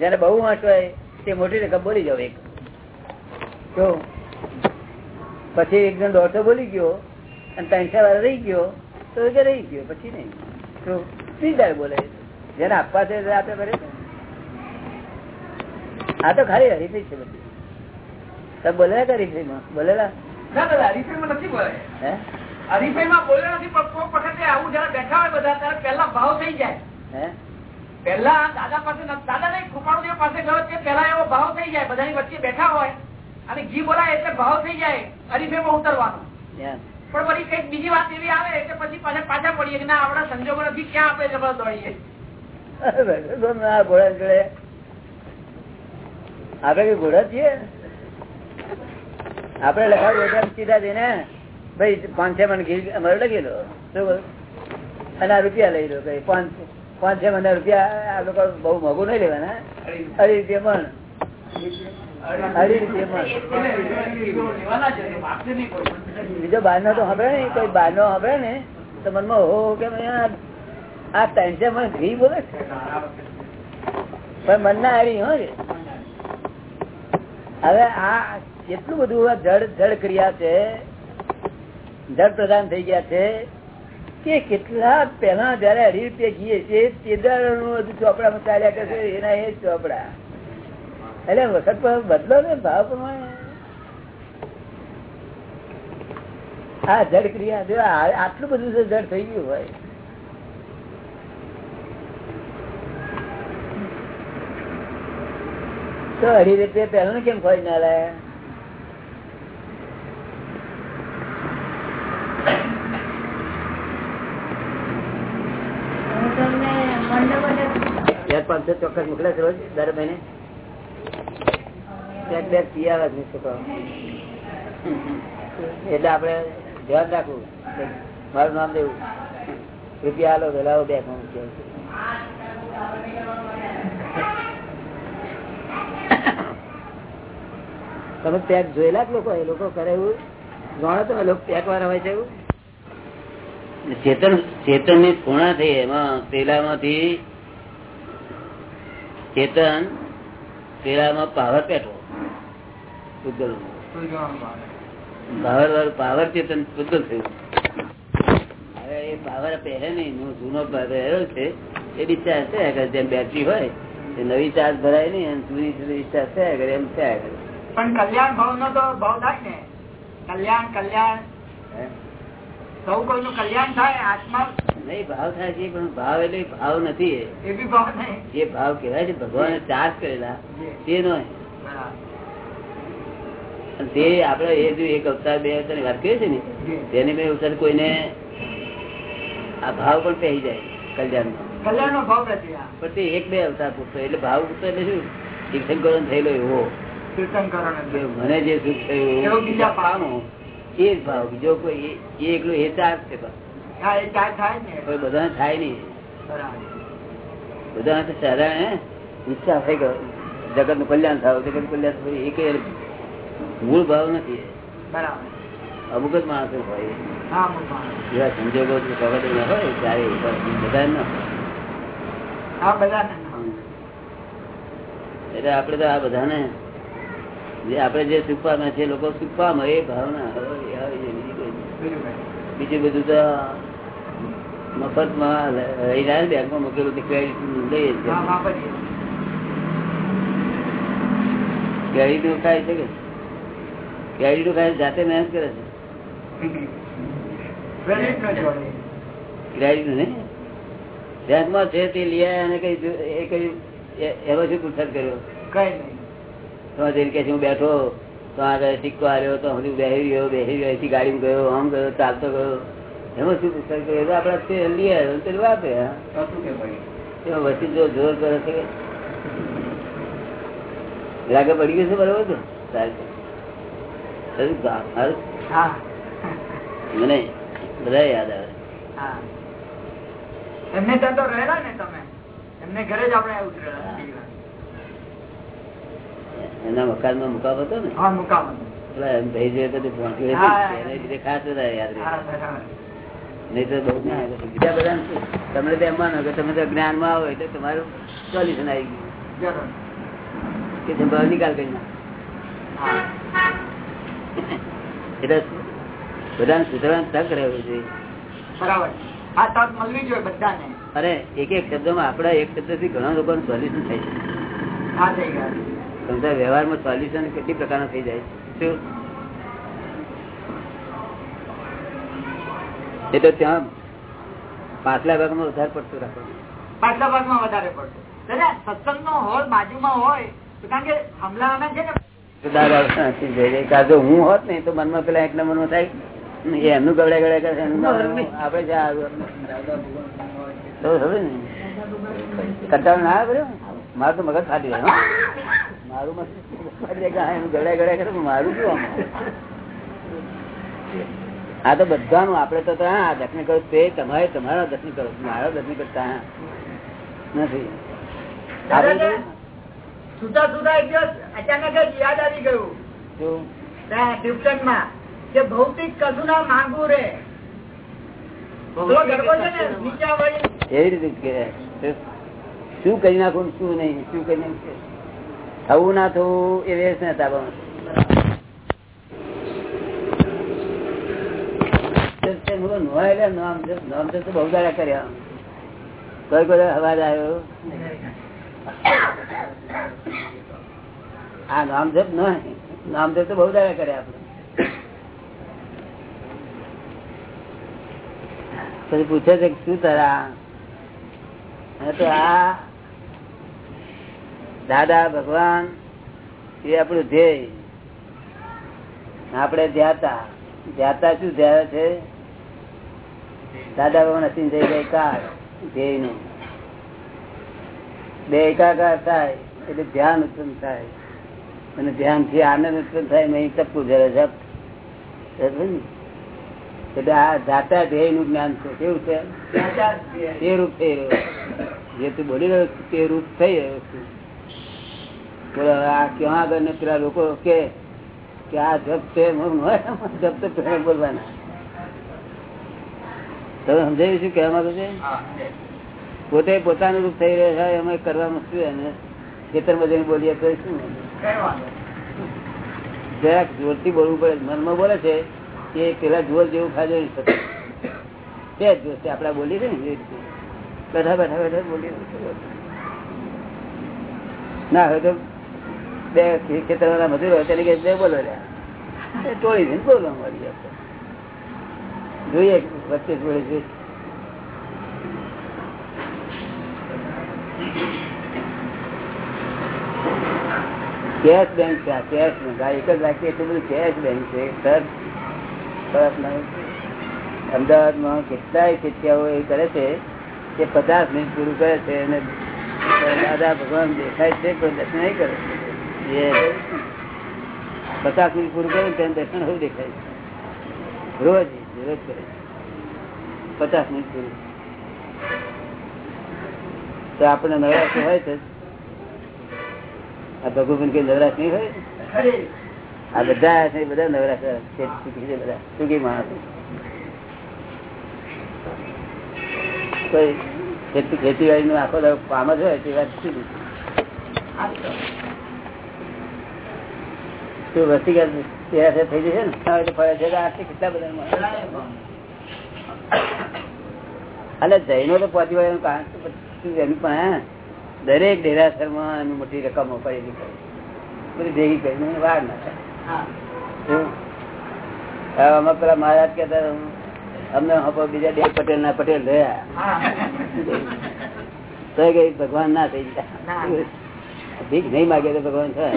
જયારે બહુ વાંચ હોય તે મોટી રકમ બોલી જાવ એક. તો પછી એક જણ દોઢસો બોલી ગયો અને ત્રણસો વાર રહી ગયો તો રહી ગયો પછી નહીં. તો સીધા બોલે જેને આપવા છે આપે કરે આ તો ખાલી હરીફી છે બધી. તમે બોલેલા કે હરીફીમાં? બોલેલા? હરીફાઈમાં નથી બોલે. હરીફાઈમાં બોલે નથી પણ કોઈ વખતે આવું જયારે બેઠા હોય બધા ત્યારે પેલા ભાવ થઈ જાય. હે? પહેલા દાદા પાસે દાદા નહીં કૃપાણુદેવ પાસે ગયો તે પેલા એવો ભાવ થઈ જાય. બધાની વચ્ચે બેઠા હોય અને ઘી બોલાય એટલે ભાવ થઈ જાય હરીફાઈમાં ઉતરવાનો. પણ પછી કંઈક બીજી વાત એવી આવે એટલે પછી પાછા પાછા પડીએ કે ના આપણા સંજોગો નથી ક્યાં આપણે જબર દોડીએ? આપડે કઈ ઘોડા છીએ? આપડે લખાવ્યું સીધા જઈને ભાઈ પાંચ છ મને ઘી અમારે લખી લો. અને આ રૂપિયા લઈ લો કઈ પાંચ છ મને રૂપિયા આ લોકો બહુ મોંઘું નહીં લેવાના અઢી રૂપિયા પણ. બીજો બાર નો તો સાંભળે ને કોઈ બાર નો સાંભળે ને, તો મનમાં હો કે આ ટેન્શન મને ઘી બોલે. પણ મનના હારી, હો હવે આ એટલું બધું જળ જડ ક્રિયા છે જડ પ્રધાન થઈ ગયા છે કે કેટલા પેલા જયારે અઢી રૂપિયા ઘીએ છે તે દાડાનું બધું ચોપડામાં ચાલ્યા કરશે, એના એ ચોપડા. એટલે વખત પણ બદલો ને ભાવ પ્રમાણે. આ જડ ક્રિયા, જો આટલું બધું છે જડ થઈ ગયું હોય, તો અઢી રૂપિયા પહેલા કેમ ખોઈ ના લાયા હું તમને મંડપ યાર પાંચસો ચોક્કસ મોકલે છે રોજ, દર મહિને? એટલે આપડે ધ્યાન રાખવું મારું નામ દેવું રૂપિયા હાલો વેલાવો મૂકી તમે પેક જોયેલા જ લોકો, એ લોકો કરે એવું? જાણો તમે લોકો પેક વાળા હોય છે એવું? ચેતન ચેતનની ખૂણા થઈ, એમાં પેલામાંથી ચેતન પેલામાં પાવર પેટો પૂતગલ પાવર પાવર ચેતન પૂતગલ થયું. હવે એ પાવર પહેરે નહીં નો જૂનો પહેર્યો છે. એ ડિસ્ચાર્જ થયા કરે. જેમ બેટરી હોય એ નવી ચાર્જ ભરાય નહીં અને જૂની ડિસ્ચાર્જ થયા કરે એમ થયા કરે. પણ કલ્યાણ ભાવ નો તો ભાવ થાય ને. કલ્યાણ કલ્યાણ? સૌ કોઈનું કલ્યાણ થાય આત્મા નહીં ભાવ થાય છે પણ ભાવ એટલે ભાવ નથી એ. એ બી ભાવ નહીં. જે ભાવ કહેવાય છે ભગવાને ચાર્જ કરેલા તે નો તે આપડે એ જો એક અવતાર બે અવતાર વાત કરીએ છે ને તેને બે અવતાર કોઈને આ ભાવ પણ પહેરી જાય કલ્યાણ કલ્યાણ નો ભાવ નથી પણ તે એક બે અવતાર પૂછતો એટલે ભાવ પૂછતો એટલે શું? તીર્થંકરણ થયેલો એવો. મને જે સુખ થયું એ જ ભાવ. બીજો કોઈ એ- એ એકલો એ ચાર્જ છે બસ. બધાને થાય બધા સાધારણ ઈચ્છા થઈ ગયો જગતનું કલ્યાણ થાય જગતનું કલ્યાણ એક મૂળ ભાવ નથી. અમુક જ માણસો હોય. એવા સંજોગો પ્રગટ ના હોય ત્યારે બધા ના એટલે આપડે તો આ બધાને જે આપડે જે સુખપામાં છે લોકો સુખપામાં એ ભાવના. બીજું બધું તો મફતમાં રહી રહ્યા ને બેંકમાં મૂકેલું તે ક્રેડિટ લઈએ. ક્રેડિટનું ખાય છે કે? ક્રેડિટનું ખાય જાતે મહેનત કરે છે. ક્રેડિટ ને બેંકમાં છે તે લઈ આવ્યા અને કઈ એ કઈ એનો શું પૂછત કર્યો? કઈ નહીં. તો જઈને કે હું બેઠો તો આગળ સિક્કો આવ્યો તો હું બેહી ગયો બેહી ગાડી ગાડીમાં ગયો આમ ગયો ચાલતો ગયો. એમાં શું પૂછત કર્યો આપડે તે લઈ આવ્યો તે વાપે એમાં વચ્ચે જો જોર કરે છે લાગે પડી ગયું છે બરોબર છે? સારું. મને બધા યાદ આવે. એમને ત્યાં તો રહેલા ને તમે? એમને ઘરે જ આપણે ઉતરેલા એના મકાનમાં મુકાવ હતો ને? હા પેલા એમ ભાઈ જોઈએ તો ખાસ બધા યાદ રહે. નહીં તો બહુ ના આવે. બીજા બધા તમને તો એમ માનો કે તમે તો જ્ઞાનમાં આવો એટલે તમારું સોલ્યુશન આવી ગયું. કે નિકાલ કરી ના એટલે બધાને સુધારવાની તક રહેવું છે બરાબર. આ તક મળવી જોઈએ બધાને. અને એક એક શબ્દમાં આપણા એક શબ્દથી ઘણા લોકોનું સોલ્યુશન થાય છે. વ્યવહારમાં સોલ્યુશન કેટલી પ્રકારના થઈ જાય છે? શું એ તો ત્યાં પાછલા ભાગમાં વધારે પડતું રાખવાનું. પાછલા ભાગમાં વધારે પડતું. દાદા સત્સંગ નો હોલ બાજુમાં હોય કારણ કે હમલાના છે ને. હું હોત ને તો મનમાં પેલા એક નંબરમાં થાય. એ એમનું ગવડે ગવડે કરે આપડે કંટાળો ના આવે મારું તો મગજ ફાટી જાય મારું મગજ ફાટી જાય એનું ગવડે ગવડે કરે મારું શું આમાં? આ તો બધાનું આપડે તો હા દર્શન કરો તે તમારે તમારા દર્શન કરો મારા દર્શન કરતા નથી. સુતા સુતા એક દિવસ અચાનક જ યાદ આવી ગયું. શું? ત્યાં કે ભૌતિક કશું ના માંગવું રે એવી રીતે શું? કરી નાખું શું નહીં? શું કરી નાખું? થવું ના થવું એ વેસ ને તાબામાં. પછી પૂછે છે શું તારા? તો આ દાદા ભગવાન એ આપણું ધ્યેય. આપણે ધ્યાતા. ધ્યાતા શું ધ્યાય છે? દાદા ભગવાન અસીમ થઈ જાય કાર ધ્યેયનું બે એકાકાર થાય, એટલે ધ્યાન ઉત્પન્ન થાય. અને ધ્યાનથી આનંદ ઉત્પન્ન થાય નહીં ટપકું જરા જપ. એટલે આ જાતા ધ્યેયનું જ્ઞાન છે. કેવું છે? તે રૂપ થઈ રહ્યો જે તું બોલી રહ્યો છું, તે રૂપ થઈ રહ્યો છું. બોલો, આ ક્યાં આગળ ને પેલા લોકો કે આ જપ છે? જપ તો બોલવાના. તમે સમજાયું શું કહેવા માંગુ છે? પોતે પોતાનું રૂપ થઈ રહ્યા છે એમાં કરવામાં શું એને? ખેતરમાં જઈને બોલીએ તો શું? જરાક જોરથી બોલવું પડે. મનમાં બોલે છે કે પેલા જોર જેવું ખાજો તે જ જોર છે. આપડા બોલી છે ને બેઠા બેઠા બેઠા બોલી ના હવે તો બે ખેતર મજૂર હોય તેને કે બે બોલો રહ્યા ટોળી ને બોલવા મળી જોઈએ. વચ્ચે જોડે છે. કેશ બેંક છે, આ કેશ બેંક, આ એક જ રાખીએ એટલું બધું કેશ બેંક છે. સર સરસ. અમદાવાદમાં કેટલાય કેટલાઓ એ કરે છે કે પચાસ મિનિટ પૂરું કરે છે અને દાદા ભગવાન દેખાય છે પણ દર્શન નહીં કરે એ પચાસ મિનિટ પૂરું કરે ને દર્શન હવે દેખાય છે. રોજ રોજ કરે પચાસ મિનિટ પૂરી. તો આપણે નવરાશ હોય છે આ ભગવાન કઈ નવરાશ નહીં હોય? આ બધા છે બધા નવરાશ છે બધા? સુખી માણસો? કોઈ ખેતી ખેતીવાડી નું આખો દાડો કામ જ હોય તે વાત શું શું વસ્તી થઈ જશે ને? તો છે તો કેટલા બધા. અને જૈનો તો પહોંચી વળે કારણ શું એનું પણ દરેક ડેરાસરમાં એની મોટી રકમ પડેલી બધી ભેગી કરીને વાર ના થાય. પેલા મહારાજ કેતા અમને બીજા દેવ પટેલ ના પટેલ રહ્યા. તો ભગવાન ના થઈ ગયા. ભીખ નહીં માગે તો ભગવાન થાય.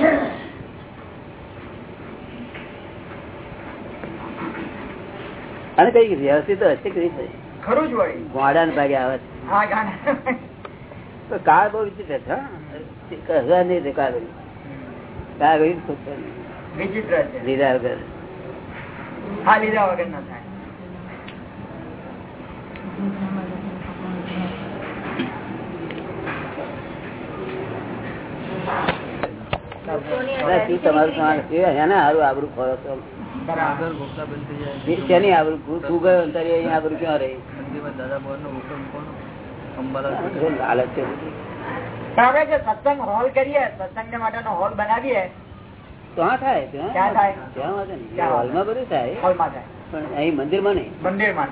અને કઈ વ્યવસ્થિત હશે કઈ ગોડા ભાગે આવે છે. તો કાળ બહુ વિચિત્ર છે નહીં તે કાળ કાળ ગઈ ખુશ છે. વિચિત્ર લીધા વગર. હા લીધા વગર ના થાય. તમારું તમારું? એના હારું આબરૂ ખોરો છો. શેની આવડું તું ગયો અંતરી તારી અહીંયા આબરૂ ક્યાં રહી? લાલચ છે? બધી. હવે સત્સંગ હોલ કરીએ સત્સંગ માટેનો હોલ બનાવીએ ત્યાં થાય ક્યાં થાય? ત્યાં વાંધો નહીં. હોલમાં બધું થાય? હોલમાં થાય. પણ અહીં મંદિરમાં નહીં? મંદિરમાં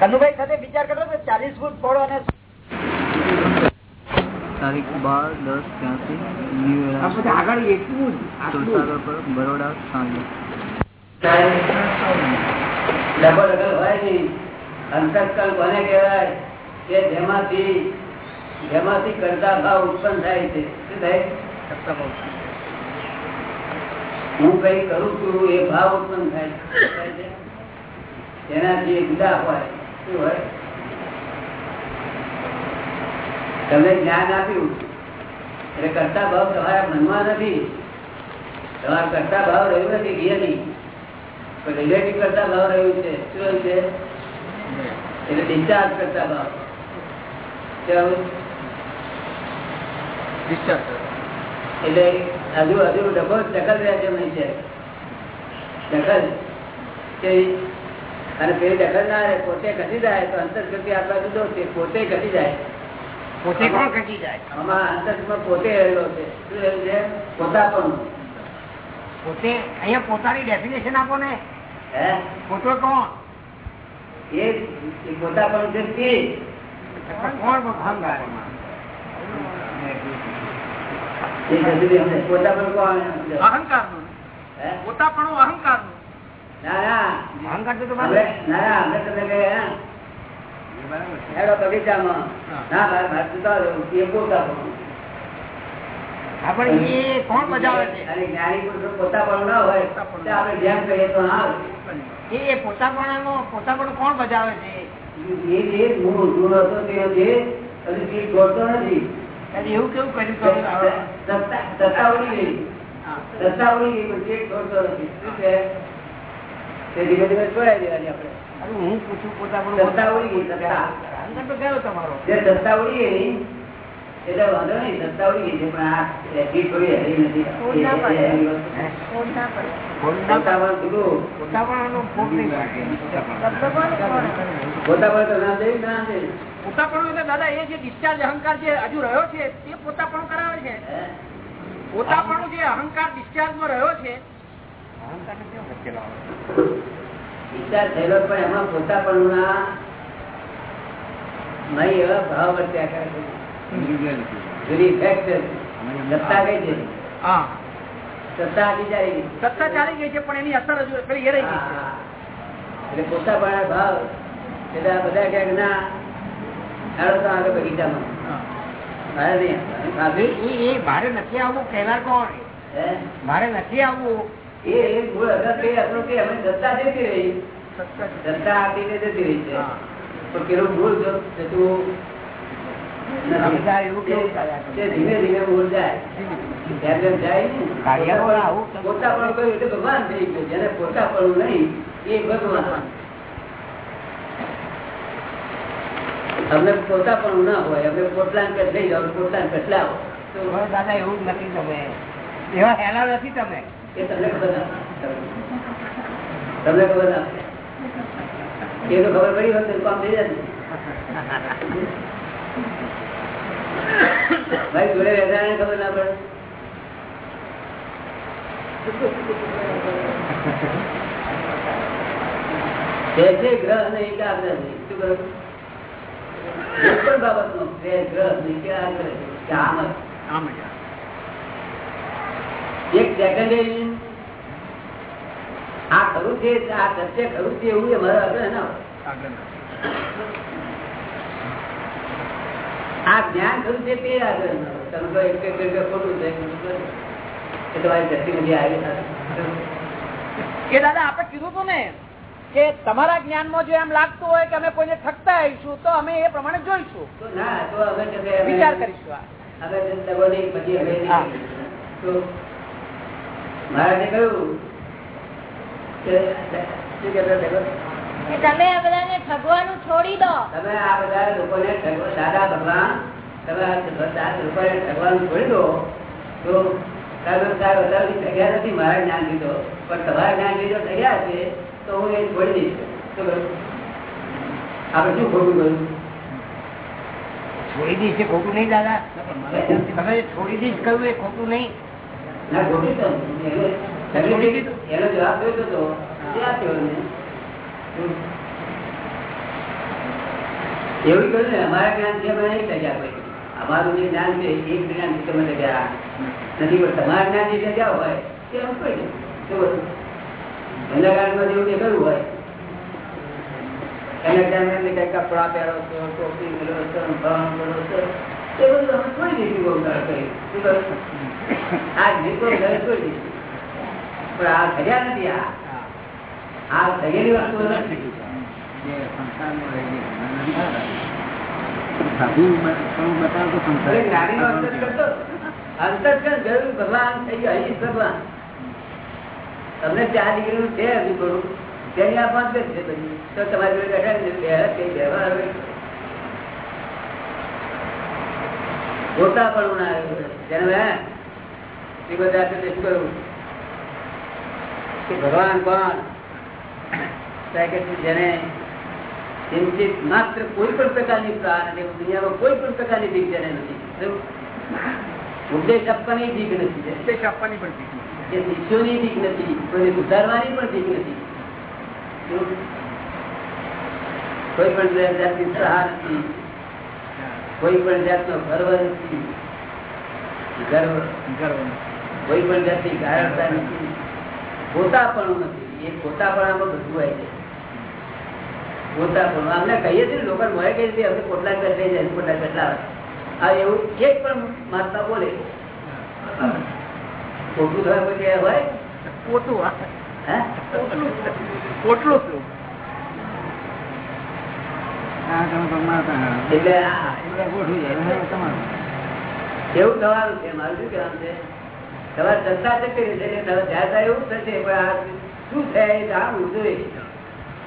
કનુભાઈ સાથે વિચાર કરો તો ચાલીસ ફૂટ ફોડો અને તારીખ બાર દસ ત્યાંથી. સુરસાગર પર બરોડા સાંજે. ડબલ ડબલ હોય નહીં અંતસ્કલ કોને કહેવાય? કે જેમાંથી જેમાંથી કરતા ભાવ ઉત્પન્ન થાય છે. શું થાય? હું કઈ કરું છું એ ભાવ ઉત્પન્ન થાય છે. એનાથી જુદા હોય. શું હોય? તમને જ્ઞાન આપ્યું. એટલે કરતા ભાવ તમારા મનમાં નથી. તમારા કરતા ભાવ રહ્યું નથી રિયલી પણ રિલેટિવ કરતા ભાવ રહ્યું છે. શું છે? એટલે ડિસ્ચાર્જ કરતા ભાવ. એટલે હજુ હજુ ડબલ દખલ રહ્યા છે નહીં છે. દખલ કે અને પેલી દખલ ના રહે પોતે ઘટી જાય તો અંતર્ગતિ આપણા જુદો છે. પોતે ઘટી જાય. પોતે કોણ ખસી જાય? આમાં અંતરમાં પોતે રહેલો છે. રહેલું પોતે અહીંયા પોતાની ડેફિનેશન આપો ને. હે? પોતો કોણ? એ એ પોતાપણું છે તે કોણ અહંકાર એ જલ્દી કોણ અહંકારનું હે? પોતાપણું અહંકારનું ના ના. અહંકાર તો ના ના અમે હેડો બગીચામાં ના મારે મારે સુતા એ પોતાપણું આપણે એ કોણ બજાવે છે? અને જ્ઞાની પુરુષો પોતાપણું ના હોય આપણે જેમ કહીએ તો ના એ પોતાપણાનો પોતાપણું કોણ બજાવે છે? એ જે મૂળ ગુણ હતો તે જે હજી તે છોડતો નથી. એવું કેવું કર્યું સત્તા ઉડી ગઈ સત્તા ઉડી ગઈ પણ તે છોડતો નથી. શું છે? તે ધીમે ધીમે છોડાઈ દેવાની આપણે. અરે હું પૂછું પોતાપણું સત્તા ઉડી ગઈ સત્તા અહંકાર તો ગયો તમારો. જે સત્તા ઉડી ગઈ એટલે વાંધો નહીં સત્તા ઉડી ગઈ છે પણ આ રેકી થોડી હરી નથી. પોતાપણ એટલે દાદા એ જે ડિસ્ચાર્જ અહંકાર જે હજુ રહ્યો છે તે પોતાપણું કરાવે છે? પોતાપણું જે અહંકાર ડિસ્ચાર્જમાં રહ્યો છે અહંકાર? વિચાર થયેલો પણ એમાં પોતાપણુંના નહીં એવા ભાવ વર્ત્યા કરે છે. જુદી effect સત્તા કઈ છે? સત્તા આખી ચાલી સત્તા ચાલી ગઈ છે પણ એની અસર હજુ એ રહી ગઈ છે. હા. એટલે પોતાપણા ભાવ. એટલે બધા કહે ના હાલો તો આગળ બગીચામાં મારે નહીં. ભાભી એ- એ મારે નથી આવવું કહેનાર કોણ? હે? મારે નથી આવવું. એ ભૂલ અગર તે આપણું કે અમે સત્તા જતી રહી. સત્તા સત્તા આપીને જતી રહી છે. પણ પેલું ભૂલ જો? તે ધીમે ધીમે ભૂલ જાય. જેમ જેમ જાય ને, કાર્યમાં આવું. તો- પોતાપણું કહ્યું એટલે ભગવાન થઈ ગયું. જેને પણ નહીં એ ભગવાન. અમને પોતાપણું ના હોય અમે પોટલા કે થઈ જાવ પોટલા કેટલા તો દાદા એવું નથી તમે. એવા હેલા નથી તમે. એ તમને ખબર ના તમને ખબર ના એ તો ખબર પડી હોત તો કામ થઈ જાય ભાઈ જોડે રહેતા ખબર ના પડે જૈસે ગ્રહ નહીં કે આગ્રહ નહીં શું કરું એક પણ બાબતનો તે ગ્રહ નહીં કે આગ્રહ નહીં કે આમ જ. આમ જ. એક સેકન્ડ આ ખરું છે આ સત્ય ખરું છે એવું એ મારા ના આ જ્ઞાન ખરું છે તે તમે એક એક ખોટું છે એ તમારી દ્રષ્ટિ બધી આવી કે દાદા આપણે કીધું હતું ને કે તમારા જ્ઞાનમાં જો એમ લાગતું હોય કે અમે કોઈને થકતા આવીશું તો અમે એ પ્રમાણે જોઈશું. વિચાર કરીશું. અમે પછી મહારાજે કહ્યું તમે આ બધાને ઠગવાનું છોડી દો. તમે આ બધા લોકોને ઠગવા દાદા ભગવાન તમે લોકોને ઠગવાનું છોડી દો તો નથી મારા જ્ઞાન લીધો. પણ તમારા જ્ઞાન લીધો તૈયાર છે તો હું એ છોડી દઈશ. આપણે શું ખોટું કર્યું છોડી દઈશ એ ખોટું નહીં દાદા. તમે છોડી દઈશ કહ્યું એ ખોટું નહીં. એનો- દીધું? જવાબ જોઈતો હતો તે. એવું કહ્યું ને અમારા જ્ઞાન છે અમે નહીં લગ્યા કોઈ અમારું જે જ્ઞાન છે એ જ્ઞાન તમે લગ્યા નથી પણ તમારા જ્ઞાન જે લગ્યા હોય તે એમ કહી? એના કારણમાં જેવું દેખાયું હોય એના કારણે કઈ કપડા પહેરો છો ટોપી મેળવો છો ભણ કરો છો એ બધું અમે કોઈ દઈશું બહુ કરી? આ પણ આ નથી વસ્તુ નથી ભગવાન તમને ચાર ડિગ્રી નું છે હજુ થોડું. તેની આ પાંચ છે તો તમારી જોડે બેઠા પણ આવ્યું જેને એ બધા શું કે ભગવાન કોણ? જેને ચિંતિત માત્ર કોઈ પણ પ્રકારની પ્રાણ અને દુનિયામાં કોઈ પણ પ્રકારની ભીખ જેને નથી. ઉપદેશ આપવાની ભીખ નથી ઉપદેશ આપવાની પણ કે શિષ્યોની ભીખ નથી કોઈને સુધારવાની પણ ભીખ નથી. કોઈ પણ જાતની સહાર નથી. કોઈ પણ જાતનો ગર્વ નથી. ગર્વ. કોઈ પણ જાતની ગારણતા નથી પોતાપણું નથી. એ પોતાપણામાં બધું હોય છે પોતાપણું. અમને કહીએ છીએ લોકો મળે કહીએ છીએ અમને પોટલા કરી લઈ જાય પોટલા કેટલા આ એવું એક પણ મહાત્મા બોલે. ખોટું થયા પછી હોય? હે. પોટલું શું? એવું થવાનું છે. મારું શું કહેવાનું છે? તમારે સંસ્થા છે કરી છે? ત્યાં એવું થશે પણ આ શું છે? એ જાણવું જોઈએ.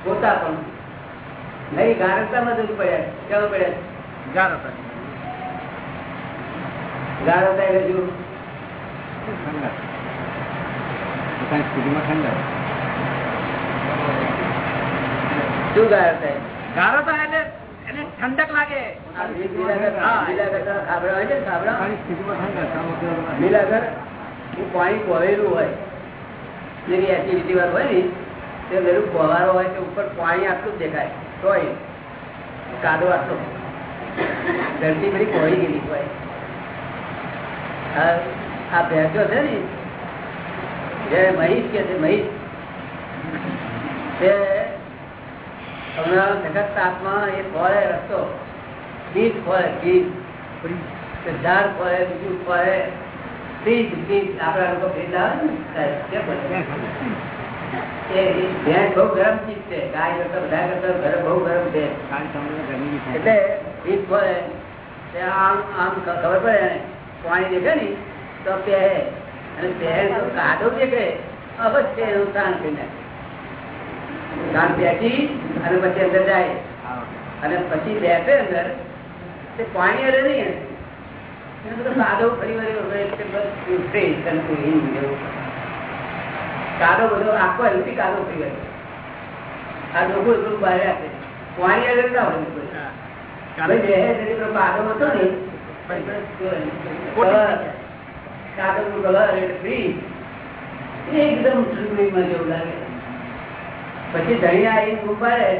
પોતા પણ. નહીં ગારકતામાં જ પડ્યા? કેવા પડ્યા? ગારકતા એટલે શું? શું ગારકતા ઠંડક લાગે. એ પાણી કોવેલું હોય એની એસિડિટી વાળું હોય ને, તે બધું કોવારો હોય તો ઉપર પાણી આટલું જ દેખાય, તોય કાદો આટલો ધરતી બધી કોળી ગયેલી હોય. આ ભેંસો છે ને, જે મહીશ કે છે, મહીશ, તે હમણાં સખત તાપમાં એ ફળે રસ્તો, બીજ ફળે, બીજ ઝાડ ફળે, બીજું ફળે બીજ ફ્રીજ. આપડા લોકો ફ્રીજ લાવે ને? ભેંસ બહુ ગરમ ચીજ છે. ગાય કરતા બધા કરતા ઘરે બહુ ગરમ છે. એટલે બીજ ફળે આમ આમ ખબર પડે ને પાણી દેખે ને? તો પહે અને પહે કાદો દેખે. અવશ્ય એનું થઈ નાખે અને પછી અંદર જાય. અને પછી બેસે અંદર. તે પાણી અરે નહીં. કાદો ફરી વળી. કાદો બધો આખો એમથી કાદો થઈ ગયો આ લોકો એટલું બહાર રાખે. પાણી આગળ ના હોય? કાદો હતો ને કલર, કાદવનું કલર ફ્રી. એકદમ ઠંડીમાં જેવું લાગે. પછી ધણી આવીને ગુંબાડે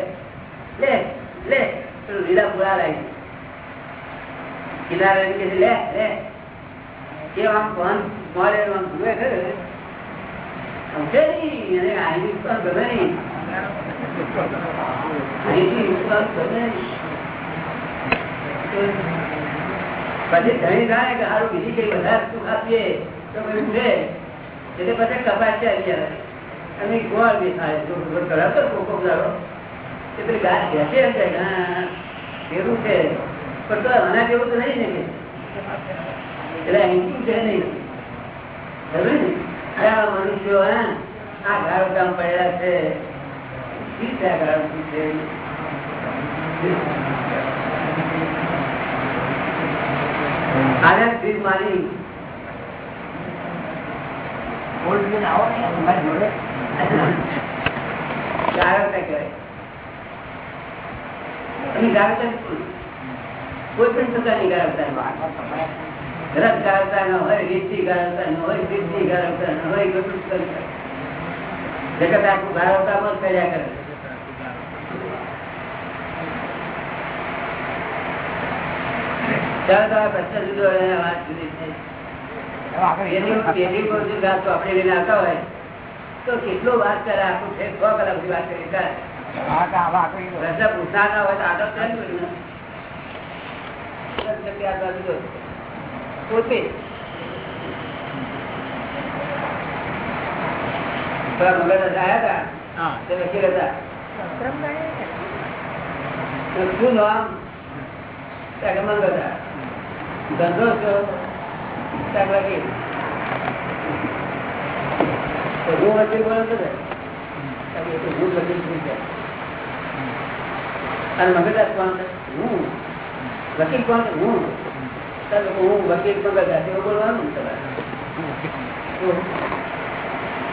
લે લે લીલા પુરા લાવી કિનારે કે લે લે. એ આમ કોણ મળે આમ જુએ ખરે સમજે નહીં પછી ધણી જાણે કે સારું બીજી કઈ વધારે સુખ આપીએ તો બધું ઉઠે. એટલે પછી કપાસ છે અત્યારે. અને ગોળ બી થાય. ગોળ કરાવતો કોકો દાડો. એ પેલી ગાય બેસે એમ થાય કે છે. પણ તો આના જેવું તો નહીં ને એટલે અહીંથી ને આ મનુષ્યો હા આ ગાળ કામ છે. શી છે? આ ગાળ છે આને ફીર માની ગાળકતા કહેવાય. એની ગાળકતા જ પૂરી. કોઈ પણ પ્રકારની ગરમતા રસ ગાળવતા ન હોય રીતિ ગાળતા ન હોય સિદ્ધિ ગાળતા ન હોય કશું કરતા. જગત આખું ગાળવતામાં જ કર્યા કરે. ચાલો તો પ્રશ્ન જુદો વાત જુદી છે. ગાત આપણે લઈને આવતા હોય તો કેટલો વાત કરે આખું છે છ કલાક સુધી વાત કરી. કરે પ્રશ્ન પૂછનાર ના હોય તો આગળ કેમ કર્યું શક્તિ આ બાજુ જો. પોતે અને મગજ કોણ હું. વકીલ કોણ હું. હું વકીલ પણ એવું બોલવાનું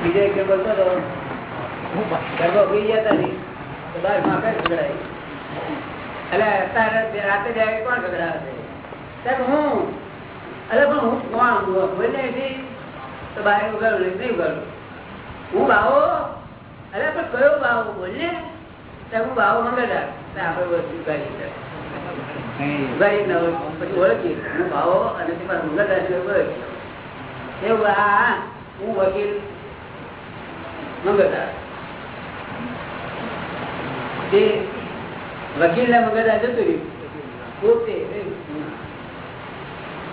બીજો એક બોલતો હતો. ગરબો ઉગી ગયા નહીં તો બાર માપે ગગડાય એટલે અત્યારે રાતે જાય કોણ ગગડાવે સાહેબ, હું. અરે પણ હું કોણ? બોલે તો બહાર ઉગાડું નહીં નહીં ઉગાડું. હું ભાવો અરે પણ કયો ભાવ બોલે સાહેબ, હું બાવો મંગળદાર આપણે બધું કરી શકાય ઓળખી. બાવો અને ઓળખી. હું વકીલ મંગળદાર તે જતું રહ્યું, પોતે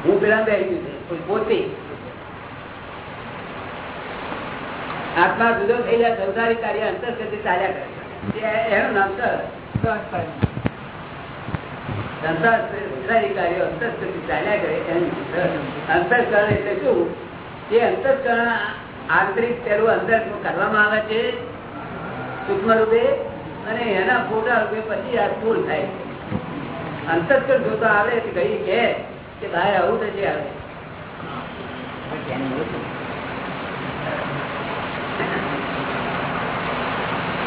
હું પેલા બેસી પોતે. આત્મા જુદો જાય સંસારી કાર્ય અંતર ચાલ્યા કરે એનું નામ સંસારી કાર્યો અંતરસ્થી ચાલ્યા કરે કરવામાં આવે છે સૂક્ષ્મ રૂપે અને એના ફોટા રૂપે થાય અંતરકરણ જોતા આવે કે બહાર આવું થશે આવે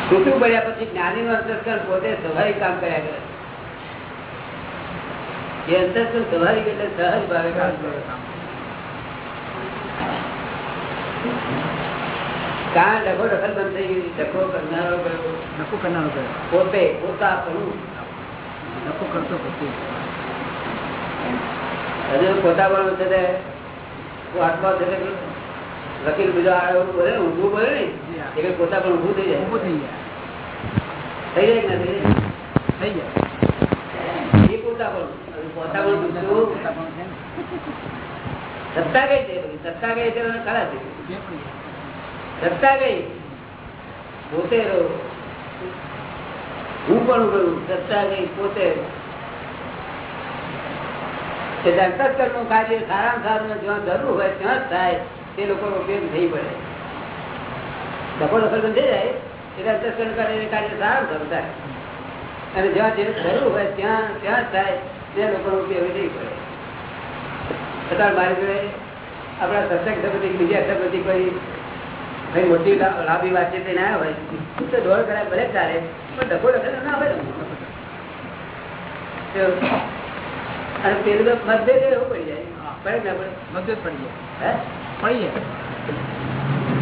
છૂટું પડ્યા પછી જ્ઞાની નું અંતરકરણ પોતે સ્વાભાવિક કામ કર્યા કરે. એ અંતરકરણ સ્વાભાવિક એટલે સહજ ભાવે કામ કરે. કાં ડખો બંધ થઈ ગઈ ડખો કરનારો કયો? નક્કો કરનારો કયો? પોતે પોતા પણ નક્કો કરતો પોતે. અને પોતા પણ છે તે? આત્મા છે વકીલ બીજો આવે એવું બોલે? ને બોલે ને? એટલે પોતા પણ ઊભું થઈ જાય. જાય થઈ જાય. થઈ જાય કે થઈ જાય? થઈ જાય એ પોતા પણ હજુ પોતા પણ ઊંધું. પોતા પણ છે ને. સત્તા કઈ છે. સત્તા કઈ છે ખરા છે. સત્તા કઈ પોતે હું પણ કરું સત્તા ગઈ પોતે અંતસ્કરણનું કાર્ય સારામાં સારું જ્યાં જરૂર હોય ત્યાં જ થાય તે લોકોનો ઉપયોગ થઈ પડે. દખલ બંધ થઈ જાય. એટલે અંતસ્કરણ કાર્ય કાર્ય સારામાં સારું થાય. અને જ્યાં જે જરૂર હોય ત્યાં ત્યાં થાય તે લોકો ઉપયોગ થઈ પડે છતાં મારી જોડે આપણા સત્સંગ સંબંધી બીજા સંબંધી કોઈ કઈ મોટી લાંબી વાતચીત ના હોય તો દોડ કરાય ભલે ચાલે પણ ડખો દખલ ના હોય અને પેલું તો મતભેદ એવું પડી જાય. પડે ને મદદ પડી હે? જાય પડી જાય.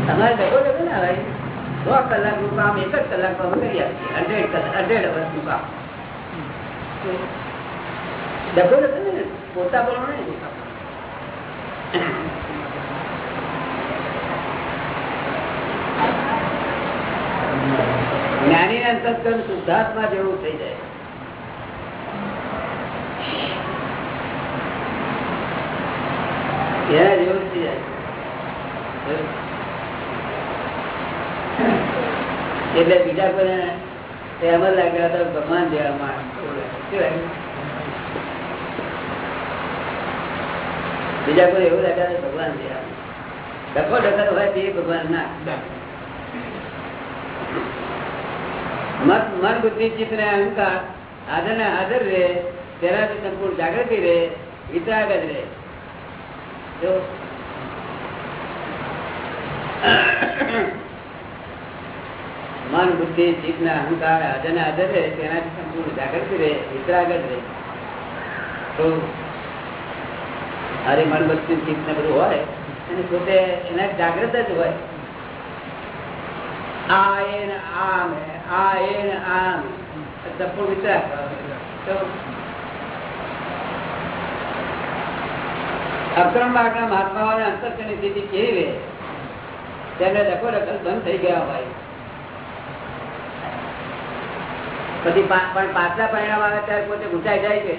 તમારે ડખો દખલ ના હોય. સો કલાકનું કામ એક જ કલાકમાં કરી આપીએ. હંડ્રેડ કલાક હંડ્રેડ અવર્સનું કામ ડખો નથી ને? પોતા પણ નહીં જ્ઞાની ને અંતસ્કરણ શુદ્ધાત્મા જેવું થઈ જાય. એના જેવું થઈ જાય. એટલે બીજા કોઈ એમ જ લાગ્યા હતા ભગવાન જેવા માણસ બીજા કોઈ એવું લાગ્યા ભગવાન જેવા. ડખો ડખર હોય તે ભગવાન ના. મન મન બુદ્ધિ, ચિત્ત ને અહંકાર હાજર ને હાજર રહે, તેનાથી સંપૂર્ણ જાગૃતિ રહે જ રહે. જો મન બુદ્ધિ ચિત્ત ને અહંકાર હાજર ને રહે, તેનાથી સંપૂર્ણ જાગૃતિ રહે, વિતરાગત રહે. તો અરે મન બુદ્ધિ જીત ને બધું હોય, અને પોતે એના જાગૃત જ હોય. અક્રમ બાગના મહાત્માઓને અંતરક્ષણની સ્થિતિ કેવી રહે? તેમને ડકો ડકલ બંધ થઈ ગયા હોય. પછી પણ પાછલા પરિણામ આવે ત્યારે પોતે ગુંચાઈ જાય છે.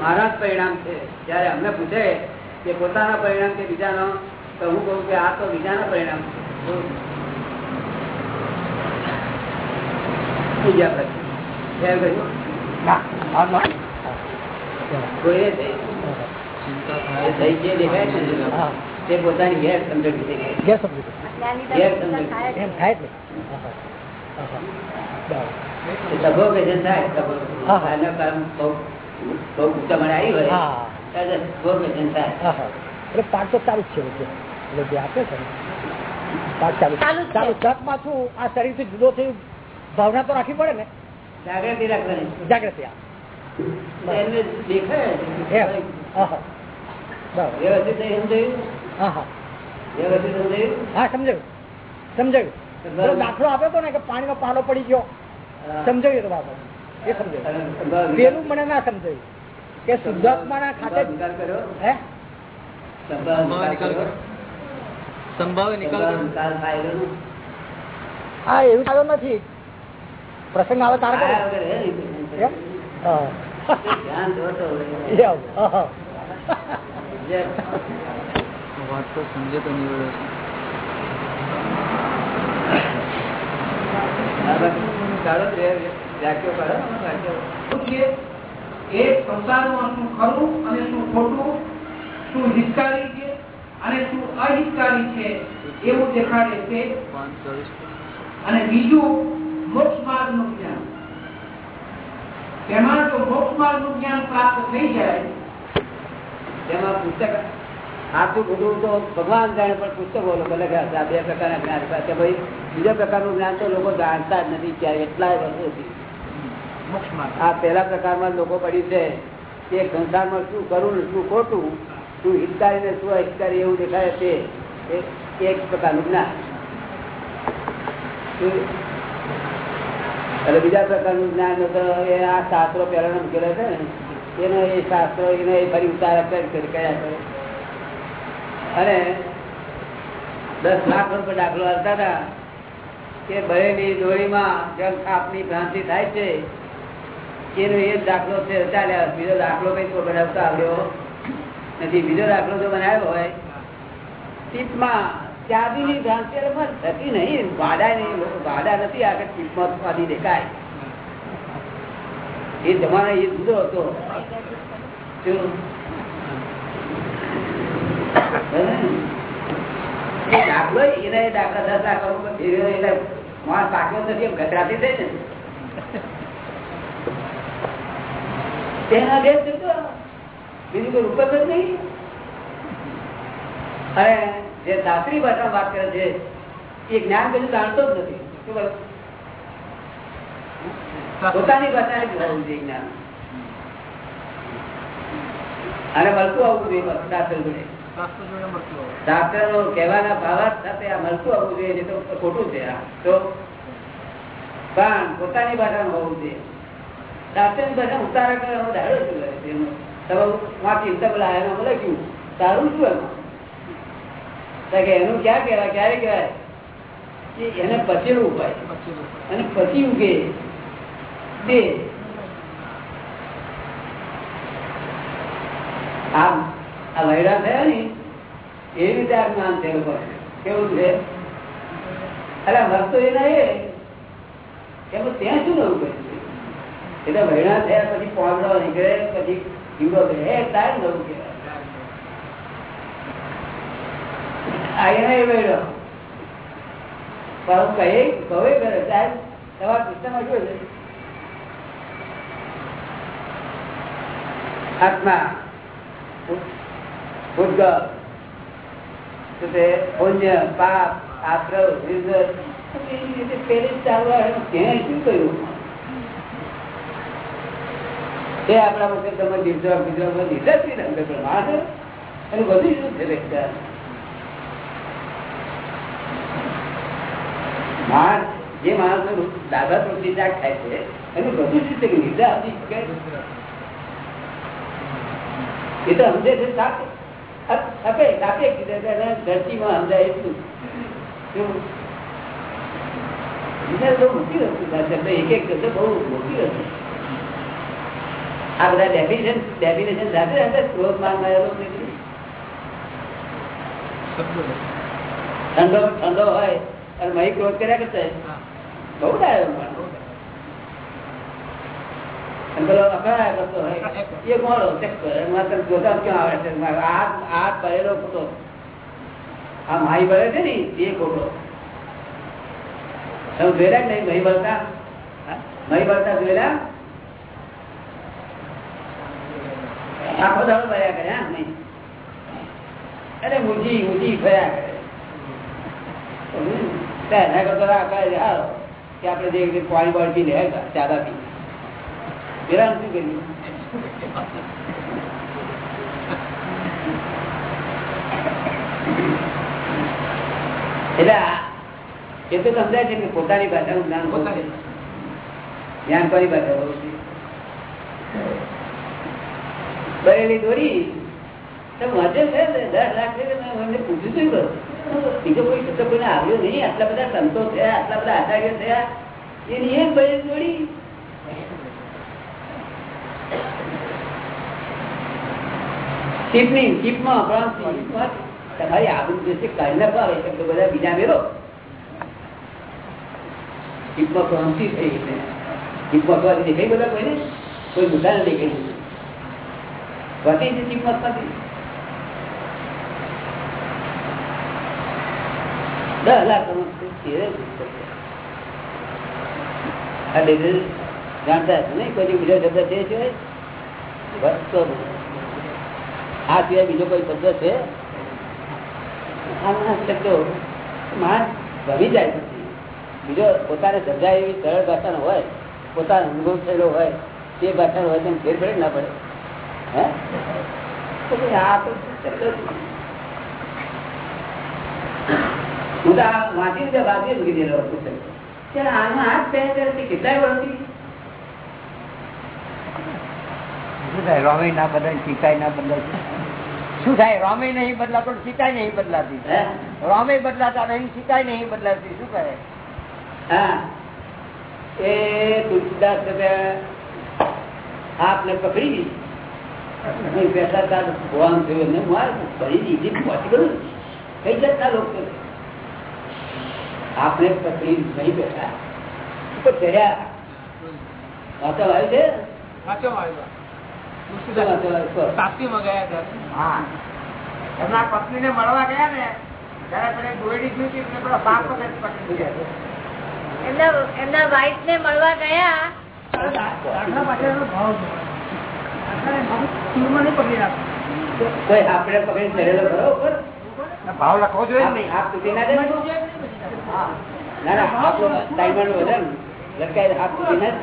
મારા જ પરિણામ છે. જયારે અમને પૂછે કે પોતાના પરિણામ કે બીજાનો તો હું કહું કે આ તો બીજાના પરિણામ છે. પોતાની ગેરસમજણ ગેરસમજણ. થાય જ. થાય જ ને એ સભો કે જે થાય સભો હા. આના કામ બહુ બહુ આવી હોય હા ત્યારે સભો કે જે થાય હા હા. એટલે પાઠ તો ચાલુ જ છે એટલે જે આપે છે ચાલુ. ચાલુ જ છે. ચાલુ સતમાં શું આ શરીરથી જુદો થયું ભાવના તો રાખવી પડે ને? જાગૃતિ રાખવાની. જાગૃતિ આ સમજાયું? હા હા. વ્યવસ્થિત સમજાયું. દાખલો આપ્યો હતો ને કે પાણીનો પાલો પડી ગયો. સમજાવ્યું તો બાબત. એ સમજાવ્યું પેલું મને ના સમજાયું કે શુદ્ધાત્માના ખાતે હે? સંભાવ નિકાલ થાય. હા એવું આવ્યો નથી. પ્રસંગ આવે તારે. ધ્યાન તો સમજે તો નહીં વળે. આ બધું કાઢો વ્ય- વ્યાખ્યાઓ કાઢો આમાં વ્યાખ્યાઓ. શું છે એ સંસારમાં શું અને શું ખોટું છે અને શું અહિતકારી છે એવું દેખાડે છે અને બીજું મોક્ષ માર્ગનું જ્ઞાન તેમાં જો મોક્ષ માર્ગનું જ્ઞાન પ્રાપ્ત થઈ જાય તેમાં પુસ્તક સાચું ખોટું તો ભગવાન જાણે પણ પુસ્તકો લોકો લખ્યા હતા બે પ્રકારના જ્ઞાન. કે ભાઈ બીજા પ્રકારનું જ્ઞાન તો લોકો જાણતા જ નથી ક્યારે એટલા વર્ષોથી આ પહેલા પ્રકારમાં લોકો પડી છે કે સંસારમાં શું કરવું ને શું ખોટું શું હિતકારી ને શું અહિતકારી એવું દેખાય છે એક પ્રકારનું જ્ઞાન? એટલે બીજા પ્રકારનું જ્ઞાન તો એ આ શાસ્ત્રો પહેલા મૂકેલા છે ને. એનો એ શાસ્ત્રો એને એ ફરી ઉતારા કયા કરે અને દસ લાખ રૂપિયા દાખલો આવતા હતા કે બળેલી દોરીમાં જેમ કાપની ભ્રાંતિ થાય છે, એનો એ દાખલો છે, ચાલ્યા બીજો દાખલો કઈ કોઈ બનાવતા આવ્યો નથી. બીજો દાખલો જો બનાવ્યો હોય ટીપમાં ચાંદીની ભ્રાંતિ થતી નહીં. વાડા નહીં. લોકો વાડા નથી આગળ ટીપમાં સ્વાદી દેખાય. એ જમાનો એ જુદો હતો. અને જે શાસ્ત્રી ભાષા વાત કરે છે, એ જ્ઞાન બધું જાણતો જ નથી. પોતાની ભાષા જ્ઞાન. અને મળતું આવવું જોઈએ દાખલ જોડે શાસ્ત્ર નો કહેવાના ભાવાર્થ સાથે આ મળતું આવવું જોઈએ તો ખોટું છે આ. તો પણ પોતાની ભાષામાં હોવું જોઈએ. શાસ્ત્રની ભાષા ઉતારા કરવાનો દાડો શું કરે છે એનો? ક્યાં કહેવાય? ક્યારે કહેવાય? એને પછીનું ઉપાય. અને પછી ઉગે. આમ આ વૈરા થયા ને, એ રીતે આ જ્ઞાન છે લોકો. કેવું છે? અરે વસ્તુ એના એ, કે ત્યાં શું નવું કહ્યું એટલે વૈરા થયા પછી પોંદડો નીકળે, પછી જીવડો એ તાર નવું કહેવાય. આ એ વૈરો. પણ કહે કહે કરે સાહેબ, તમારા પુસ્તકમાં શું આત્મા. તે આપણા વખતે તમે નહીં માણસ એનું બધું શું છે જે માણસ દાદા પ્રતિ ત્યાગ થાય છે, એનું બધું શું છે કે નિદા આપી કે એ તો સમજે છે કીધે ધરતીમાં સમજાય એટલું? મોટી વસ્તુ એક એક શબ્દ બહુ મોટી વસ્તુ આ બધા ડેફિનેશન ડેફિનેશન સાથે સાથે ક્રોધ માન. ઠંડો ઠંડો હોય અને મહી ક્રોધ કર્યા કરતા. બહુ ડાયો માણસ. પેલો આ આ ખોટો છે ને એ ખોટો તમે નહીં? મહી ભરતા? મહી ભરતા ભર્યા કરે, હા? નહીં. અરે ઊંચી ઊંચી ભર્યા કરે. કરતા આ કરે કે આપણે જે પાણી બાળી લે ચાદા પી પેલા શું કરીએ એટલે એ તો સમજાય છે કે પોતાની ભાષાનું જ્ઞાન જ્ઞાન કોની ભાષા બરેલી દોરી. તો વાંચે છે? દસ લાખ છે મને પૂછ્યું શું કરું? બીજો કોઈ શબ્દ કોઈને આવ્યો નહીં? આટલા બધા સંતો થયા આટલા બધા આચાર્ય થયા. એની એક બરેલી દોરી. ટીપની ટીપમાં આપણા તમારી જે છે કાઢી નાખો આવે શબ્દો બધા બીજા મેળો. ટીપમાં ક્રાંતિ થઈ છે. ટીપમાં ક્રાંતિ દેખાઈ બધા કોઈને? કોઈ મુદ્દા નથી દેખાઈ વધી છે ટીપમાં નથી. દસ લાખ આ ડેઝલ જાણતા નહીં કોઈ બીજો શબ્દ છે બસો. આ સિવાય બીજો કોઈ શબ્દ છે? આના શબ્દો માણસ ભમી જાય પછી. બીજો પોતાને સમજાય એવી સરળ ભાષાનો હોય પોતાનો અનુભવ થયેલો હોય તે ભાષાનો હોય તેમ ફેર પડે કે ના પડે. હે? તો આ તો શબ્દ હું તો વાંચી રીતે વાંચી મૂકી દેલો હતો. આમાં આ ત્યારે તે કેટલાય વર્ષથી શું થાય રોમે ના બદલાય શીખાય ના બદલાય શું થાય રોમે નહીં બદલાતો શીખાય નહીં બદલાતી. રોમે બદલાતા નહીં શીખાય નહીં બદલાતી શું કરે એ તુલસીદાસ આપને પકડી હું બેઠા તાર ભગવાન થયો ને માર ભરી દીધી પહોંચી કઈ જતા લોકો આપને પકડી નહીં બેઠા. ચડ્યા. વાતો આવી છે? વાંચો આવ્યો. એમના પત્ની ને મળવા ગયા ને ત્યારે પેલી દોરડી જોઈ પેલા બાપ વખત પકડી ગયા એમના વાઇફ ને મળવા ગયા. આપડે ભાવ પકડી ચડેલો ખરો ભાવ લખવો જોઈએ. ને હાથ તૂટી ના ના ના આપણો ડાયમંડ વજન લટકાય હાથ તૂટી ના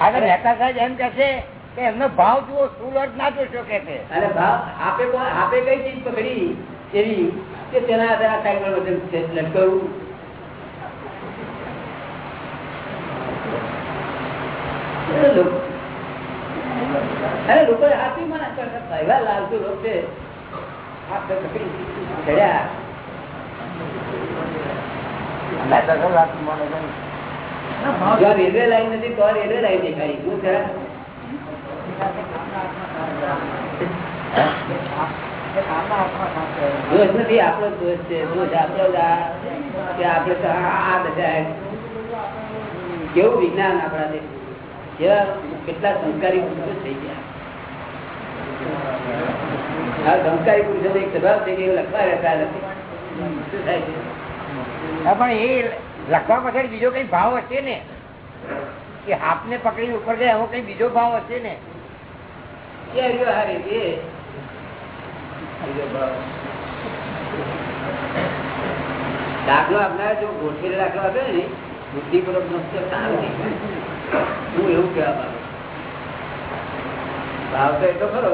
આગળ રહેતા એમ કે છે એમનો ભાવ જુઓ લોટ ના જોશો કે છે અને ભાવ આપે આપે કઈ ચીજ પકડી એવી કે તેના આધારે આ ડાયમંડ વજન છે લટકાવવું લોકો- અરે લોકો હાથી મને એવા લાલતુ લોકો છે હાથ પકડી ચડ્યા રેલવે લાઈન નથી તો રેલવે લાઈન દેખાય શું છે દોષ નથી આપણો દોષ છે. દોષ આપણો કે આપણે આ આ બધા કેવું વિજ્ઞાન આપણા દેશ જેવા કેટલા સંસ્કારી પુરુષો થઈ ગયા. સંસ્કારી પુરુષો એક સ્વભાવ છે કે એ લખવા રહેતા નથી. પણ એ લખવા પાછળ બીજો કઈ ભાવ હશે ને? કે હાથને પકડીને ઉપર ગયા એવો કઈ બીજો ભાવ હશે ને? એ હારે. દાખલો આપનાર જો ગોઠવેલો દાખલો આપ્યો ને બુદ્ધિપૂર્વક. હું એવું કહેવા માંગુ ભાવ તો એટલો ખરો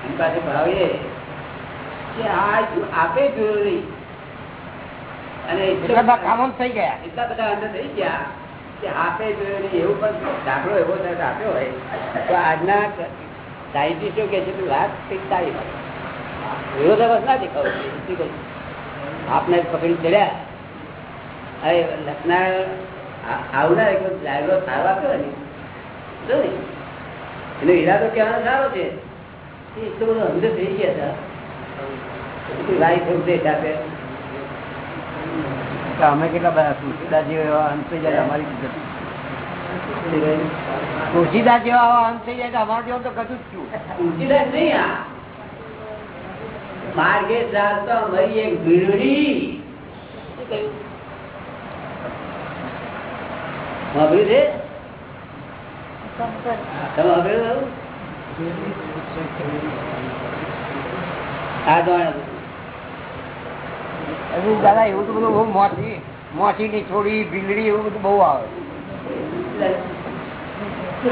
એની પાસે ભાવ એ કે આ આપે જોયું નહીં અને એટલા કામો થઈ ગયા એટલા બધા અંદર થઈ ગયા કે આપે જોયું નહીં એવું પણ દાખલો એવો થાય આપ્યો હોય તો આજના સાયન્ટિસ્ટો કે છે કે વાત સારી વાત વિરોધાભાસ ના દેખાવ આપને પકડી ચડ્યા. અરે લખનાર આવનાર એક ડ્રાઈવરો સારો આપ્યો ને? જો ને. એનો ઈરાદો કહેવાનો સારો છે. એ તો બધો અંદર થઈ ગયા હતા. લાઈફ ઉપદેશ આપે અમે કેટલા બધા તુલસીદાસ જેવા અંત થઈ જાય અમારી તુલસીદાસ જેવા અંત થઈ જાય અમારા જેવા તો કશું જ થયું તુલસીદાસ નહીં આ. માર્ગે ચાલતો મરી એક ભીરડી સાંભળ્યું છે? તમે સાંભળ્યું આ દોણ દાદા એવું તો બધું બહુ મોટી મોટી ની છોડી ભીલડી એવું બધું બહુ આવે.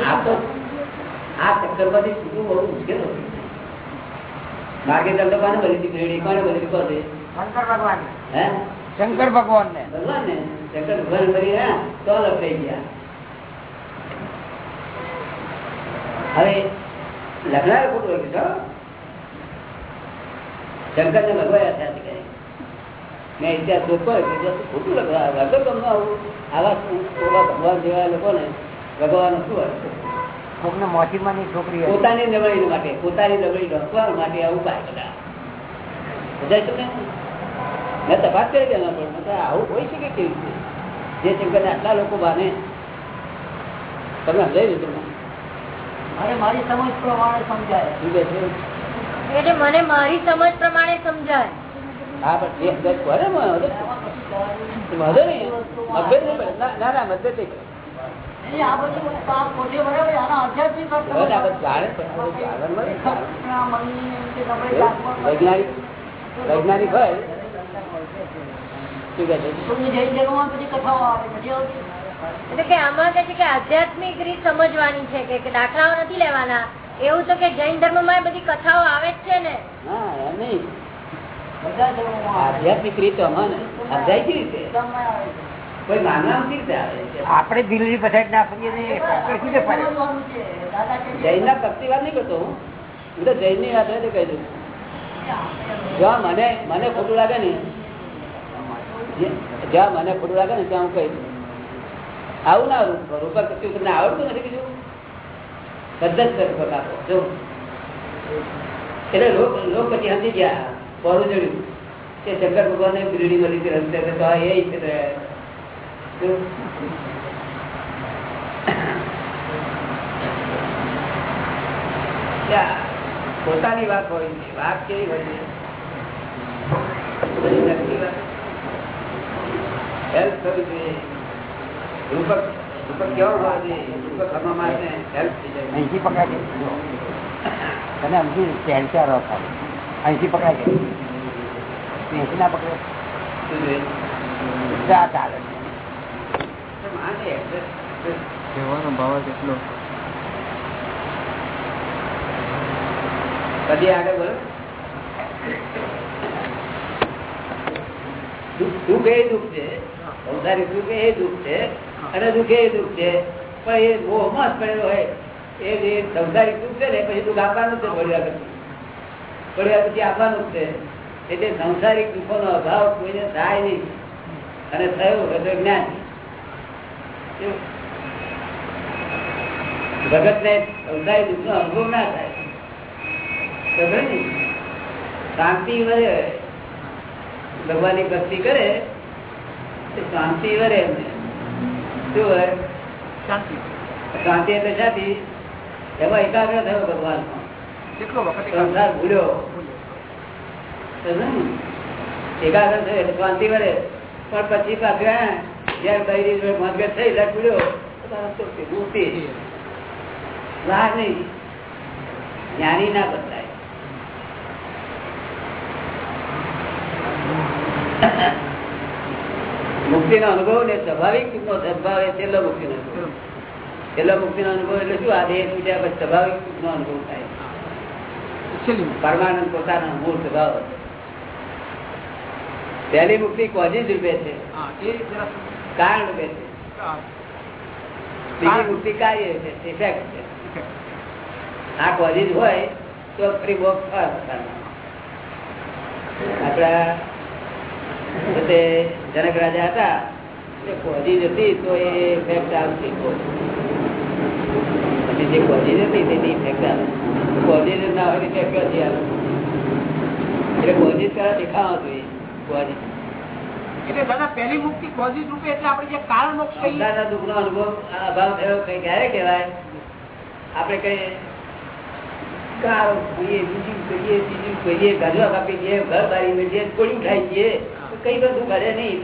આ તો આ ચક્કરમાંથી છૂટવું બહુ મુશ્કેલ હતું માર્ગે ચાલતો કોને બની હતી કોને બની હતી શંકર ભગવાન હે? શંકર ભગવાન ને ભગવાન ને શંકર ભગવાન કરી હા તો લખાઈ ગયા. હવે લખનાર ખોટું હોય છો શંકર ને ભગવાન થયા છે મેં ઇતિહાસ શોધતો ખોટું લખવા? વગર તમને આવું. આવા ભગવાન જેવા લોકોને ભગવાન શું હોય મોટી માં છોકરી પોતાની નબળી માટે પોતાની નબળી ઢોકવા માટે આ ઉપાય બધા બધા શું મેં તપાસ કરી દેવા પણ આવું હોય શકે કેવી રીતે? જે શંકરને આટલા લોકો બાને તમે સમજાવી દીધું? મારે મારી સમજ પ્રમાણે સમજાય. શું છે? એટલે મને મારી સમજ પ્રમાણે સમજાય. હા પણ એ સમજાય કરે ને નહીં. ના ના મદદ નહીં વૈજ્ઞાનિક હોય એટલે કે આમાં કે છે કે આધ્યાત્મિક રીત સમજવાની છે કે દાખલાઓ નથી લેવાના. એવું તો કે જૈન ધર્મમાં બધી કથાઓ આવે જ છે ને. હા એમ નહીં. બધા આધ્યાત્મિક રીતે કેવી રીતે? આપણે દિલ્હી પસાડ ના ફરીએ ને છે, જૈનના ભક્તિ વાત નહીં કરતો હું. હું તો જૈનની વાત કહી દઉં જ્યાં મને મને ખોટું લાગે ને જ્યાં મને ખોટું લાગે ને ત્યાં હું કહી દઉં આવું ના રૂપ કશું તમને આવડતું નથી કીધું બધા જ રૂપક આપો જો. એટલે લોક લોક પછી સમજી ગયા પહોળું ચડ્યું. કે શંકર ભગવાનને બીરડી મળી હતી રસ્તે તો એ પોતાની વાત હોય છે વાત કેવી હોય છે? હેલ્પ થવી જોઈએ. રૂપક રૂપક કેવો હોવો જોઈએ? રૂપક માટે હેલ્પ થઈ જાય. અહીંથી પકડાય છે. તને ચાર ચાર અહીંથી પકડાય અહીંથી ના પકડે. શું જોઈએ? ચાલે તો માને adjust- adjust કહેવાનો ભાવ કેટલો કદી આગળ બોલો. દુઃખ એ દુઃખ છે. સંસારી દુઃખ એ દુઃખ છે. અને દુઃખ એ દુઃખ છે. પણ એ મોહમાં જ પડેલો હોય. એ જે સંસારી દુઃખ છે ને પછી દુઃખ આપવાનું છે પડ્યા પછી. પડ્યા પછી આપવાનું છે. એટલે સંસારિક દુઃખોનો અભાવ કોઈને થાય નહીં. અને થયો હોય તો જ્ઞાન જગત ને સંસારી દુઃખ નો અનુભવ ના થાય. શાંતિ વરે. ભગવાનની ભક્તિ કરે શાંતિ વરે એમને. શું હોય શાંતિ. શાંતિ એટલે શાંતિ. એમાં એકાગ્ર થયો ભગવાન સંસાર ભૂલ્યો? એકાગ્ર થયો એટલે શાંતિ વરે. પણ પછી પાછું હા, જયારે બૈરી મતભેદ થઈ એટલે રાહ નહીં. જ્ઞાની ના બદલાય. મુક્તિ નો અનુભવ ને સ્વાભાવિક સુખ નો સદભાવ એ છેલ્લો મુક્તિ નો છેલ્લો મુક્તિ નો અનુભવ એટલે શું? આ દેહ છૂટ્યા પછી સ્વાભાવિક સુખ નો અનુભવ થાય. પરમાનંદ પોતાના મૂળ સ્વભાવ પહેલી મુક્તિ કોઝિજ રૂપે છે. કારણ કે કાર્ય છે ઇફેક્ટ છે. આ કોઝિજ હોય તો ફ્રી બોક્સ. આપણા પોતે જનક રાજા હતા તે કોઝિજ હતી તો એ ઇફેક્ટ આવતી પછી જે કોઝિજ હતી તેની ઇફેક્ટ આવે. કોઝિજ ના હોય ઇફેક્ટ નથી આવે. એટલે કોઝિજ કરા દેખાવા જોઈએ કોઝિજ એટલે દાદા પહેલી મુક્તિ કોઝિસ રૂપે એટલે આપણે જે કારણ મોક્ષ કહીએ દુઃખ નો અનુભવ અભાવ થયો કઈ ક્યારે કહેવાય? આપણે કઈ કારો નહીં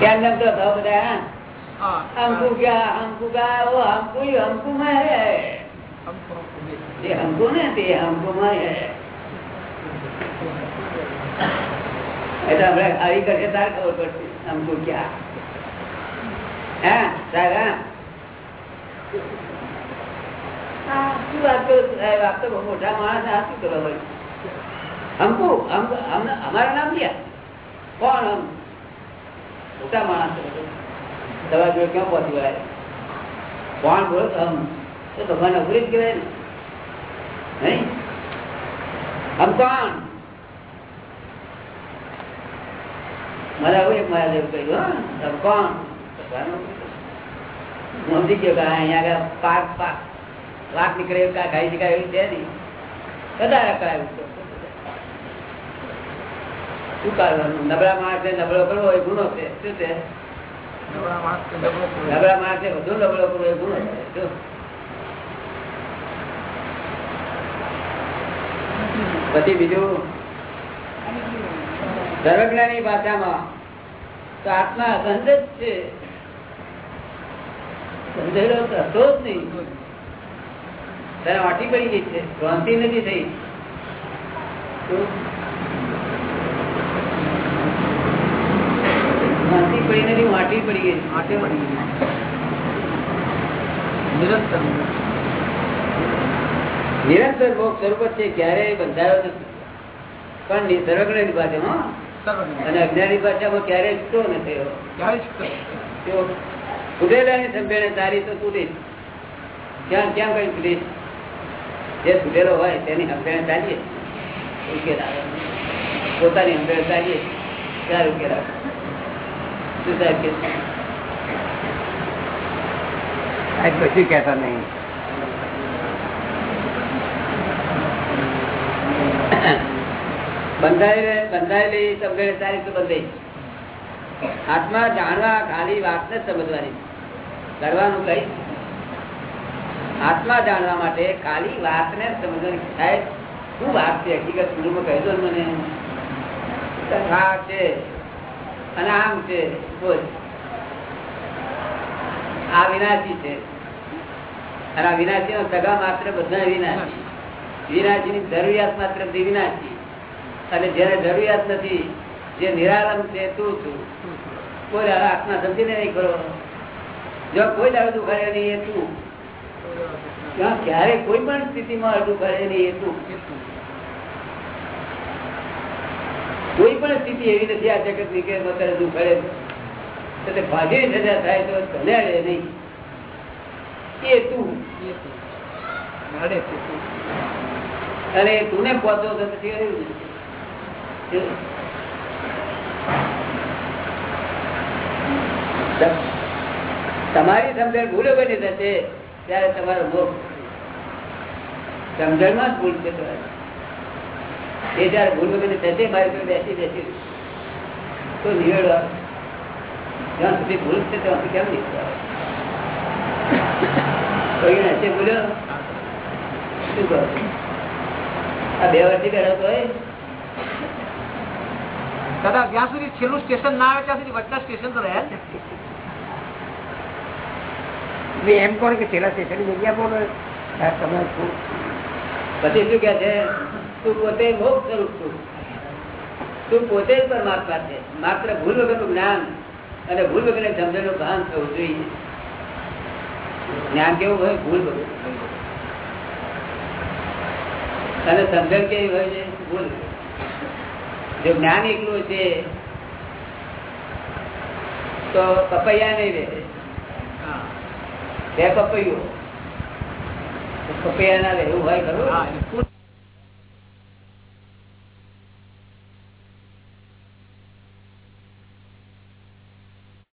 ક્યાં ગમતો અભાવ બધા હા? હમકુ ક્યાં હમકુ જે અંગો ને તે અંગોમાં એટલે આપણે આવી કરીએ તાર ખબર પડશે અંગો ક્યાં? હા તો મોટા માણસ આ અમારા નામ ક્યાં કોણ અમ મોટા માણસ દવા જોડે ક્યાં પહોંચી કોણ બોલો? અમ તો ભગવાન અઘરી જ કહેવાય ને. નહીં? હમ કોણ? મારે આવું એક મારા જેવું કહ્યું હમ કોણ? સમજી ગયો કે અહીંયા આગળ પાક પાક વાત નીકળે એવું કાંઈ ખાઈ શકાય એવું છે નહીં. બધા કરાયું શું કરવાનું? નબળા માણસ નબળો કરવો એ ગુનો છે. શું છે? નબળા માણસ નબળો કરવો એ ગુનો છે. શું? પછી બીજું? સર્વજ્ઞાની ભાષામાં. તો આત્મા અસંધ જ છે. હતો જ નહીં. વાટી પડી ગઈ છે. ક્રાંતિ નથી થઈ. શું? પડી નથી વાટી પડી ગઈ વાટે પડી ગઈ. નિરંતર નિરંતર મોક્ષ સ્વરૂપ છે ક્યારેય બંધાયો નથી. પણ નિ- સર્વજ્ઞની પાસે અને અજ્ઞાની ભાષામાં ક્યારેય છૂટો નથી? તેઓ તૂટેલાની સંભેણે તારી તો તૂટી ક્યાં ક્યાં કઈ તૂટી જે તૂટેલો હોય તેની સંભેણે ચાલીએ. ઉકેલ આવે. પોતાની સંભેણે ચાલીએ. ત્યારે ઉકેલ આવે. શું સાહેબ કે છે? આ કશું કહેતા નહીં. બંધાયેલી બંધાયેલી આત્મા જાણવા ખાલી વાતને સમજવાની. કરવાનું કઈ આત્મા જાણવા માટે ખાલી વાતને સમજવાની. સાહેબ, શું વાત છે? હકીકત પૂર્વમાં કહી દો મને. છે અને આમ છે, બોલ. આ વિનાશી છે. અને આ વિનાશી નો સગા માત્ર બધા વિનાશી. વિનાશી ની જરૂરિયાત માત્ર વિનાશી. અને જેને જરૂરિયાત નથી જે નિરાલમ છે તું છું. કોઈ દાડા આત્મા સમજીને નહીં કરો જો કોઈ દાડો દુખાડે નહીં એ તું. ક્યારે કોઈ પણ સ્થિતિમાં દુખાડે નહીં એ તું. કોઈ પણ સ્થિતિ એવી નથી આ જગતની કે અત્યારે દુખાડે તો તે ભાગે સજા થાય તો કલ્યાણે નહીં. એ તું. તો. તો. અને તું ને પહોંચો તો પછી. તમારી સમજણ ભૂલો બની થશે ત્યારે તમારો મોક્ષ સમજણમાં જ ભૂલ છે તમારી. એ જયારે ભૂલ બની થશે, મારી પર બેસી બેસી તો નિવેડો જ્યાં સુધી ભૂલ છે ત્યાં સુધી કેમ નહીં આવે? હશે ભૂલ્યો? શું કહો આ બે વર્ષથી બેઠો તો દાદા જ્યાં સુધી છેલ્લું સ્ટેશન ના આવે ત્યાં સુધી વચના સ્ટેશન તો રહ્યા ને. એમ કોણ કે છેલ્લા સ્ટેશન જગ્યા બોલો? તમે પછી શું કે છે? તું પોતે મોક્ષ સ્વરૂપ છું. તું પોતે જ પરમાત્મા છે. માત્ર ભૂલ વગરનું જ્ઞાન અને ભૂલ વગરની સમજણનું ભાન થવું જોઈએ. જ્ઞાન કેવું હોય? ભૂલ વગર. અને સમજણ કેવી હોય છે? ભૂલ જો જ્ઞાન એકલું છે તો પપૈયા નહીં રહે. હા. બે પપૈયું. પપૈયા ના રહે એવું હોય ખરું?